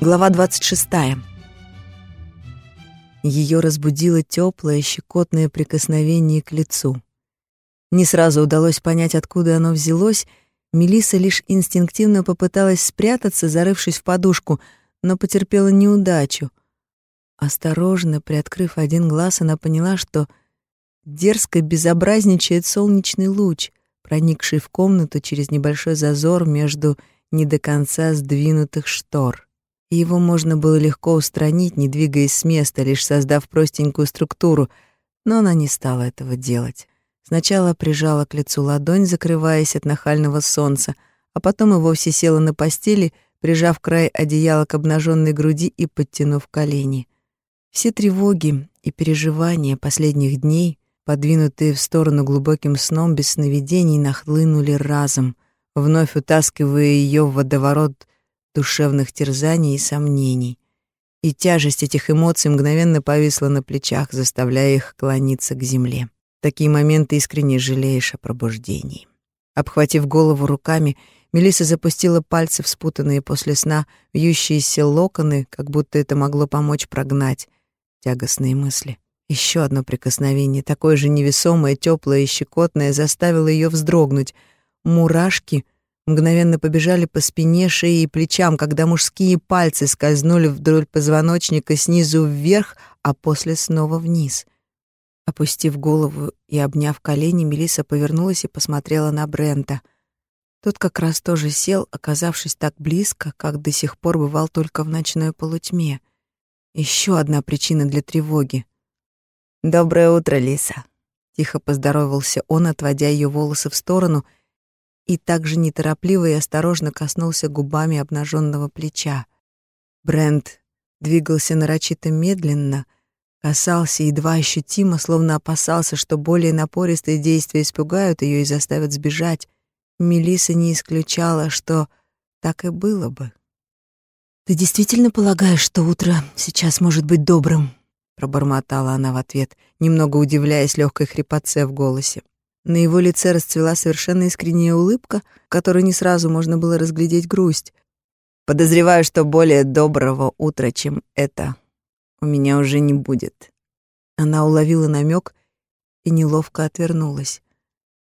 Глава 26. Ее разбудило теплое, щекотное прикосновение к лицу. Не сразу удалось понять, откуда оно взялось. Мелиса лишь инстинктивно попыталась спрятаться, зарывшись в подушку, но потерпела неудачу. Осторожно приоткрыв один глаз, она поняла, что дерзко безобразничает солнечный луч, проникший в комнату через небольшой зазор между не до конца сдвинутых штор и его можно было легко устранить, не двигаясь с места, лишь создав простенькую структуру, но она не стала этого делать. Сначала прижала к лицу ладонь, закрываясь от нахального солнца, а потом и вовсе села на постели, прижав край одеяла к обнаженной груди и подтянув колени. Все тревоги и переживания последних дней, подвинутые в сторону глубоким сном без сновидений, нахлынули разом, вновь утаскивая ее в водоворот душевных терзаний и сомнений. И тяжесть этих эмоций мгновенно повисла на плечах, заставляя их клониться к земле. В такие моменты искренне жалеешь о пробуждении. Обхватив голову руками, Мелиса запустила пальцы в спутанные после сна вьющиеся локоны, как будто это могло помочь прогнать тягостные мысли. Еще одно прикосновение, такое же невесомое, теплое и щекотное, заставило ее вздрогнуть. Мурашки — мгновенно побежали по спине, шее и плечам, когда мужские пальцы скользнули вдоль позвоночника снизу вверх, а после снова вниз. Опустив голову и обняв колени, Мелиса повернулась и посмотрела на Брента. Тот как раз тоже сел, оказавшись так близко, как до сих пор бывал только в ночной полутьме. Еще одна причина для тревоги. «Доброе утро, Лиса!» Тихо поздоровался он, отводя ее волосы в сторону — и также неторопливо и осторожно коснулся губами обнаженного плеча. Брент двигался нарочито медленно, касался едва ощутимо, словно опасался, что более напористые действия испугают ее и заставят сбежать. Мелиса не исключала, что так и было бы. «Ты действительно полагаешь, что утро сейчас может быть добрым?» пробормотала она в ответ, немного удивляясь легкой хрипотце в голосе. На его лице расцвела совершенно искренняя улыбка, которой не сразу можно было разглядеть грусть. «Подозреваю, что более доброго утра, чем это, у меня уже не будет». Она уловила намек и неловко отвернулась.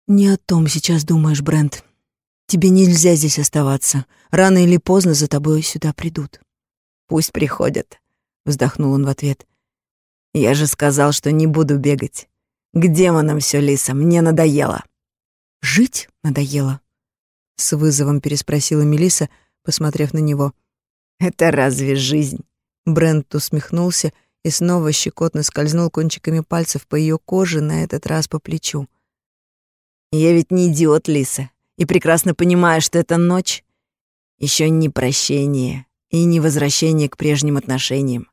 «Не о том сейчас думаешь, Брент. Тебе нельзя здесь оставаться. Рано или поздно за тобой сюда придут». «Пусть приходят», — вздохнул он в ответ. «Я же сказал, что не буду бегать. К демонам все, Лиса, мне надоело. Жить надоело? С вызовом переспросила Мелиса, посмотрев на него. Это разве жизнь? Брент усмехнулся и снова щекотно скользнул кончиками пальцев по ее коже, на этот раз по плечу. Я ведь не идиот, Лиса, и прекрасно понимаю, что эта ночь еще не прощение и не возвращение к прежним отношениям.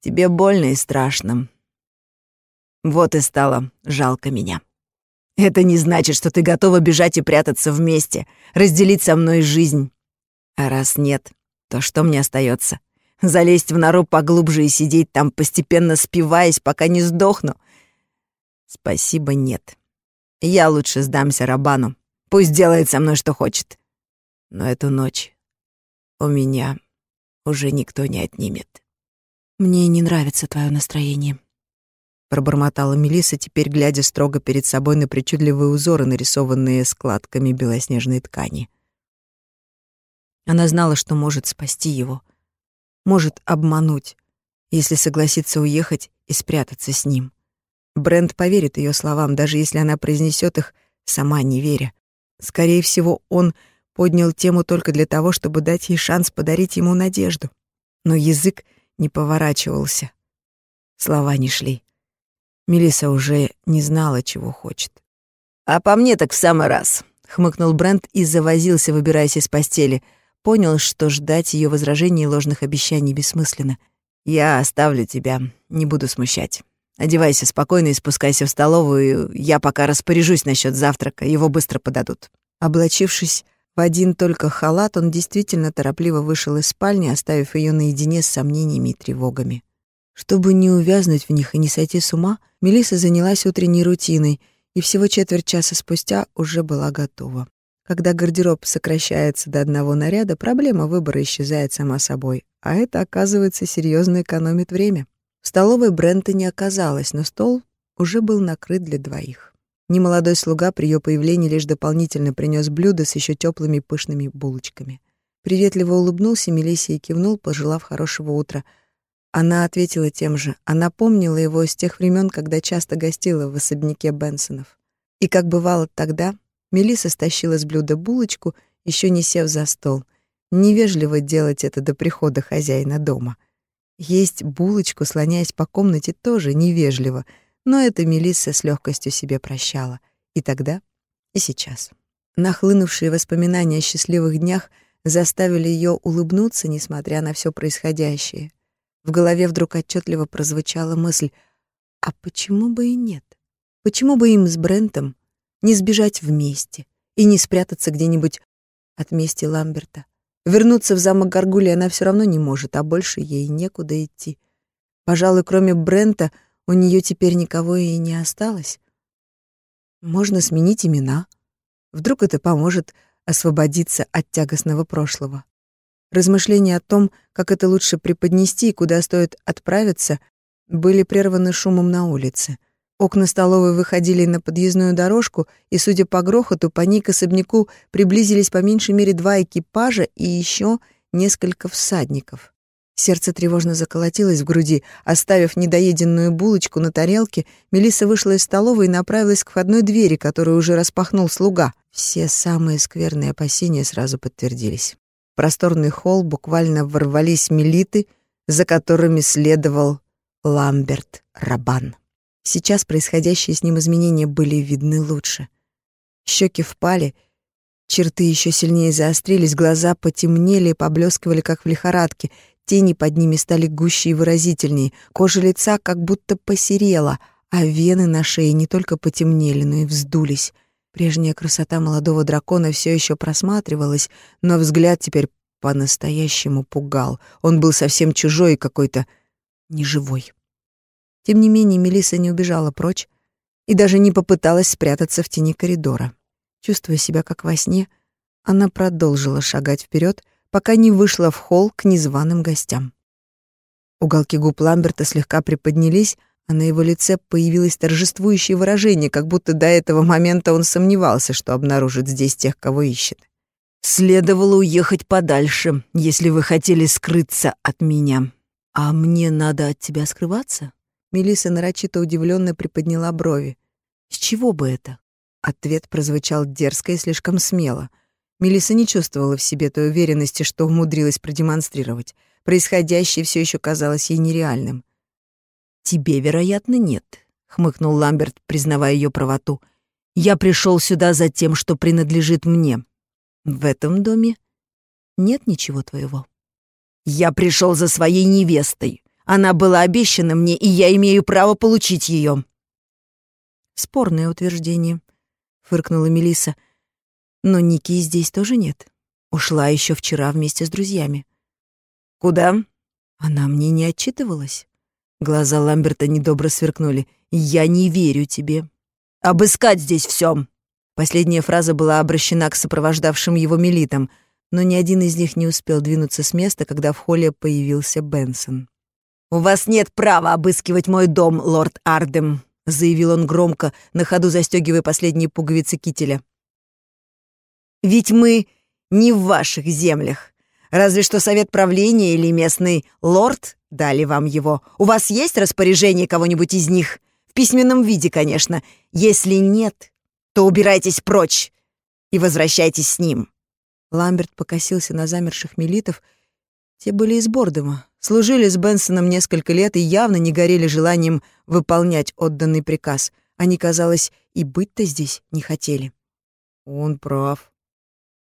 Тебе больно и страшно, вот и стало жалко меня. Это не значит, что ты готова бежать и прятаться вместе, разделить со мной жизнь. А раз нет, то что мне остается? Залезть в нору поглубже и сидеть там, постепенно спиваясь, пока не сдохну? Спасибо, нет. Я лучше сдамся Рабану. Пусть делает со мной, что хочет. Но эту ночь у меня уже никто не отнимет. Мне не нравится твое настроение, пробормотала Мелиса, теперь глядя строго перед собой на причудливые узоры, нарисованные складками белоснежной ткани. Она знала, что может спасти его, может обмануть, если согласится уехать и спрятаться с ним. Брент поверит ее словам, даже если она произнесет их, сама не веря. Скорее всего, он поднял тему только для того, чтобы дать ей шанс подарить ему надежду. Но язык не поворачивался. Слова не шли. Мелиса уже не знала, чего хочет. «А по мне так в самый раз», — хмыкнул Брент и завозился, выбираясь из постели. Понял, что ждать ее возражений и ложных обещаний бессмысленно. «Я оставлю тебя, не буду смущать. Одевайся спокойно и спускайся в столовую. Я пока распоряжусь насчет завтрака, его быстро подадут». Облачившись в один только халат, он действительно торопливо вышел из спальни, оставив ее наедине с сомнениями и тревогами. Чтобы не увязнуть в них и не сойти с ума, Мелиса занялась утренней рутиной и всего четверть часа спустя уже была готова. Когда гардероб сокращается до одного наряда, проблема выбора исчезает сама собой, а это, оказывается, серьезно экономит время. В столовой Брента не оказалось, но стол уже был накрыт для двоих. Немолодой слуга при ее появлении лишь дополнительно принес блюдо с еще теплыми пышными булочками. Приветливо улыбнулся Мелиссе и кивнул, пожелав хорошего утра. Она ответила тем же. Она помнила его с тех времен, когда часто гостила в особняке Бенсонов. И, как бывало тогда, Мелисса стащила с блюда булочку, еще не сев за стол. Невежливо делать это до прихода хозяина дома. Есть булочку, слоняясь по комнате, тоже невежливо — но это Мелисса с легкостью себе прощала. И тогда, и сейчас. Нахлынувшие воспоминания о счастливых днях заставили ее улыбнуться, несмотря на все происходящее. В голове вдруг отчетливо прозвучала мысль, а почему бы и нет? Почему бы им с Брентом не сбежать вместе и не спрятаться где-нибудь от мести Ламберта? Вернуться в замок Гаргулия она все равно не может, а больше ей некуда идти. Пожалуй, кроме Брента — у нее теперь никого и не осталось. Можно сменить имена. Вдруг это поможет освободиться от тягостного прошлого. Размышления о том, как это лучше преподнести и куда стоит отправиться, были прерваны шумом на улице. Окна столовой выходили на подъездную дорожку, и, судя по грохоту, по ней к особняку приблизились по меньшей мере два экипажа и еще несколько всадников. Сердце тревожно заколотилось в груди. Оставив недоеденную булочку на тарелке, Мелисса вышла из столовой и направилась к входной двери, которую уже распахнул слуга. Все самые скверные опасения сразу подтвердились. Просторный холл буквально ворвались милиты, за которыми следовал Ламберт Рабан. Сейчас происходящие с ним изменения были видны лучше. Щеки впали, черты еще сильнее заострились, глаза потемнели и поблескивали, как в лихорадке, Тени под ними стали гуще и выразительнее, кожа лица как будто посерела, а вены на шее не только потемнели, но и вздулись. Прежняя красота молодого дракона все еще просматривалась, но взгляд теперь по-настоящему пугал. Он был совсем чужой и какой-то неживой. Тем не менее, Мелиса не убежала прочь и даже не попыталась спрятаться в тени коридора. Чувствуя себя как во сне, она продолжила шагать вперед, пока не вышла в холл к незваным гостям. Уголки губ Ламберта слегка приподнялись, а на его лице появилось торжествующее выражение, как будто до этого момента он сомневался, что обнаружит здесь тех, кого ищет. «Следовало уехать подальше, если вы хотели скрыться от меня. А мне надо от тебя скрываться?» Мелисса нарочито удивленно приподняла брови. «С чего бы это?» Ответ прозвучал дерзко и слишком смело. Мелиса не чувствовала в себе той уверенности, что умудрилась продемонстрировать. Происходящее все еще казалось ей нереальным. «Тебе, вероятно, нет», — хмыкнул Ламберт, признавая ее правоту. «Я пришел сюда за тем, что принадлежит мне. В этом доме нет ничего твоего». «Я пришел за своей невестой. Она была обещана мне, и я имею право получить ее». «Спорное утверждение», — фыркнула Мелиса. Но Ники здесь тоже нет. Ушла еще вчера вместе с друзьями. Куда? Она мне не отчитывалась. Глаза Ламберта недобро сверкнули. Я не верю тебе. Обыскать здесь все. Последняя фраза была обращена к сопровождавшим его милитам, но ни один из них не успел двинуться с места, когда в холле появился Бенсон. «У вас нет права обыскивать мой дом, лорд Ардем», — заявил он громко, на ходу застегивая последние пуговицы кителя. Ведь мы не в ваших землях. Разве что совет правления или местный лорд дали вам его. У вас есть распоряжение кого-нибудь из них? В письменном виде, конечно. Если нет, то убирайтесь прочь и возвращайтесь с ним». Ламберт покосился на замерших милитов. Те были из Бордома, служили с Бенсоном несколько лет и явно не горели желанием выполнять отданный приказ. Они, казалось, и быть-то здесь не хотели. «Он прав»,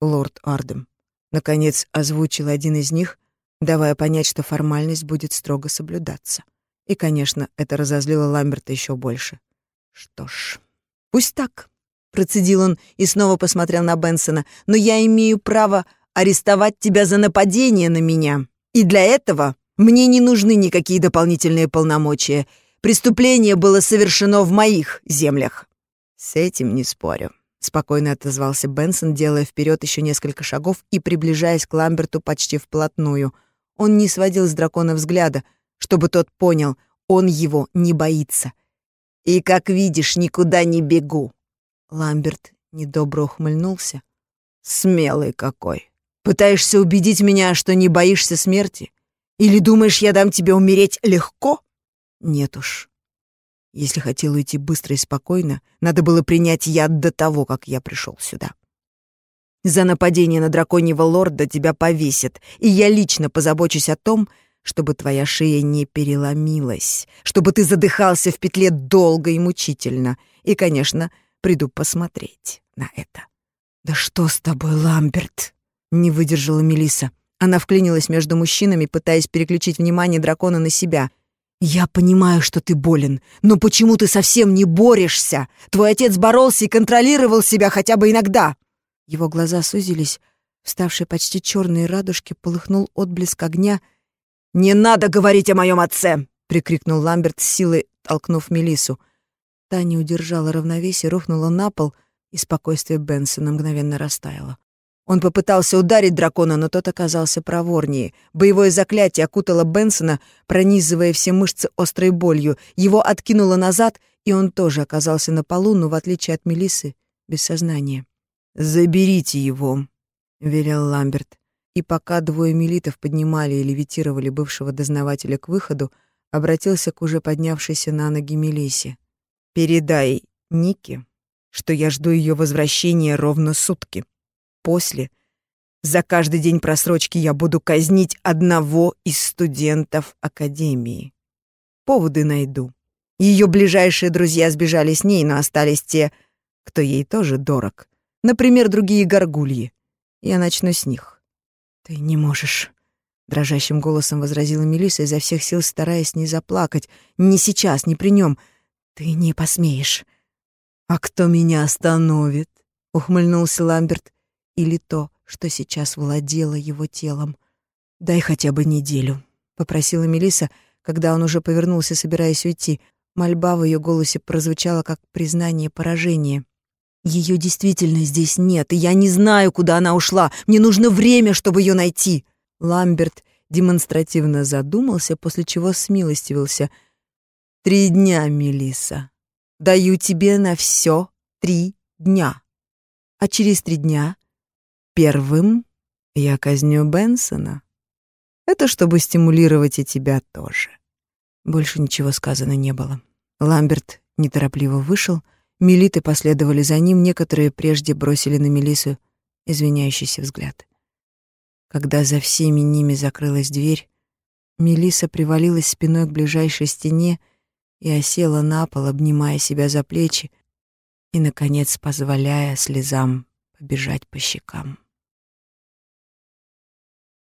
лорд Ардем. Наконец озвучил один из них, давая понять, что формальность будет строго соблюдаться. И, конечно, это разозлило Ламберта еще больше. Что ж, пусть так, процедил он и снова посмотрел на Бенсона. Но я имею право арестовать тебя за нападение на меня. И для этого мне не нужны никакие дополнительные полномочия. Преступление было совершено в моих землях. С этим не спорю. Спокойно отозвался Бенсон, делая вперед еще несколько шагов и приближаясь к Ламберту почти вплотную. Он не сводил с дракона взгляда, чтобы тот понял, он его не боится. «И, как видишь, никуда не бегу!» Ламберт недобро ухмыльнулся. «Смелый какой! Пытаешься убедить меня, что не боишься смерти? Или думаешь, я дам тебе умереть легко?» «Нет уж. Если хотел уйти быстро и спокойно, надо было принять яд до того, как я пришел сюда. За нападение на драконьего лорда тебя повесят, и я лично позабочусь о том, чтобы твоя шея не переломилась, чтобы ты задыхался в петле долго и мучительно. И, конечно, приду посмотреть на это. «Да что с тобой, Ламберт?» — не выдержала Мелиса. Она вклинилась между мужчинами, пытаясь переключить внимание дракона на себя — «Я понимаю, что ты болен, но почему ты совсем не борешься? Твой отец боролся и контролировал себя хотя бы иногда!» Его глаза сузились, вставшие почти черные радужки, полыхнул отблеск огня. «Не надо говорить о моем отце!» — прикрикнул Ламберт с силой, толкнув Мелису. Та не удержала равновесия, рухнула на пол, и спокойствие Бенсона мгновенно растаяло. Он попытался ударить дракона, но тот оказался проворнее. Боевое заклятие окутало Бенсона, пронизывая все мышцы острой болью. Его откинуло назад, и он тоже оказался на полу, но, в отличие от Мелисы, без сознания. «Заберите его», — велел Ламберт. И пока двое милитов поднимали и левитировали бывшего дознавателя к выходу, обратился к уже поднявшейся на ноги Мелисе. «Передай Нике, что я жду ее возвращения ровно сутки». После, за каждый день просрочки я буду казнить одного из студентов Академии. Поводы найду. Ее ближайшие друзья сбежали с ней, но остались те, кто ей тоже дорог. Например, другие горгульи. Я начну с них. «Ты не можешь», — дрожащим голосом возразила Мелисса, изо всех сил стараясь не заплакать. «Не сейчас, не при нем. Ты не посмеешь». «А кто меня остановит?» — ухмыльнулся Ламберт или то, что сейчас владело его телом. «Дай хотя бы неделю», — попросила Мелиса, когда он уже повернулся, собираясь уйти. Мольба в ее голосе прозвучала как признание поражения. Ее действительно здесь нет, и я не знаю, куда она ушла. Мне нужно время, чтобы ее найти. Ламберт демонстративно задумался, после чего смилостивился. Три дня, Мелиса. Даю тебе на все три дня. А через три дня Первым я казню Бенсона. Это чтобы стимулировать и тебя тоже. Больше ничего сказано не было. Ламберт неторопливо вышел, милиты последовали за ним, некоторые прежде бросили на Мелису извиняющийся взгляд. Когда за всеми ними закрылась дверь, Мелиса привалилась спиной к ближайшей стене и осела на пол, обнимая себя за плечи и, наконец, позволяя слезам побежать по щекам.